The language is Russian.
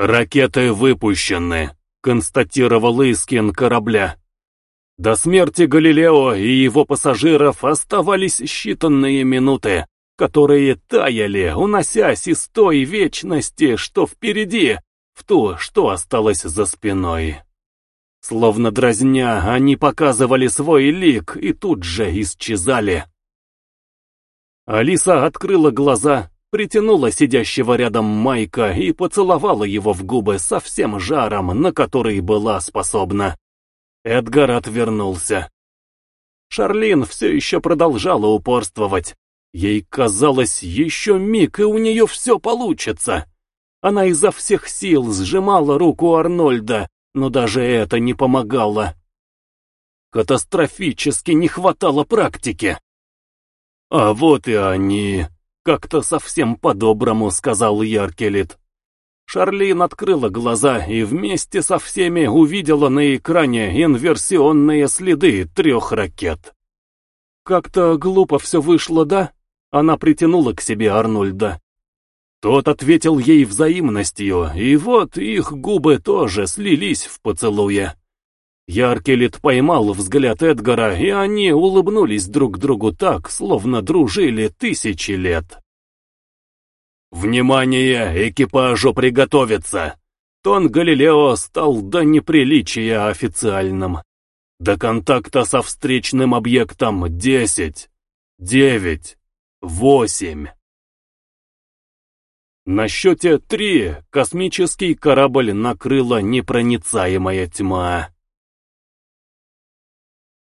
«Ракеты выпущены», — констатировал Искин корабля. До смерти Галилео и его пассажиров оставались считанные минуты, которые таяли, уносясь из той вечности, что впереди, в то, что осталось за спиной. Словно дразня, они показывали свой лик и тут же исчезали. Алиса открыла глаза, притянула сидящего рядом Майка и поцеловала его в губы со всем жаром, на который была способна. Эдгар отвернулся. Шарлин все еще продолжала упорствовать. Ей казалось, еще миг, и у нее все получится. Она изо всех сил сжимала руку Арнольда, но даже это не помогало. Катастрофически не хватало практики. «А вот и они!» — как-то совсем по-доброму сказал Яркелит. Шарлин открыла глаза и вместе со всеми увидела на экране инверсионные следы трех ракет. «Как-то глупо все вышло, да?» Она притянула к себе Арнольда. Тот ответил ей взаимностью, и вот их губы тоже слились в поцелуе. Яркелит поймал взгляд Эдгара, и они улыбнулись друг другу так, словно дружили тысячи лет. «Внимание! Экипажу приготовиться!» Тон Галилео стал до неприличия официальным. До контакта со встречным объектом десять, девять, восемь. На счете три космический корабль накрыла непроницаемая тьма.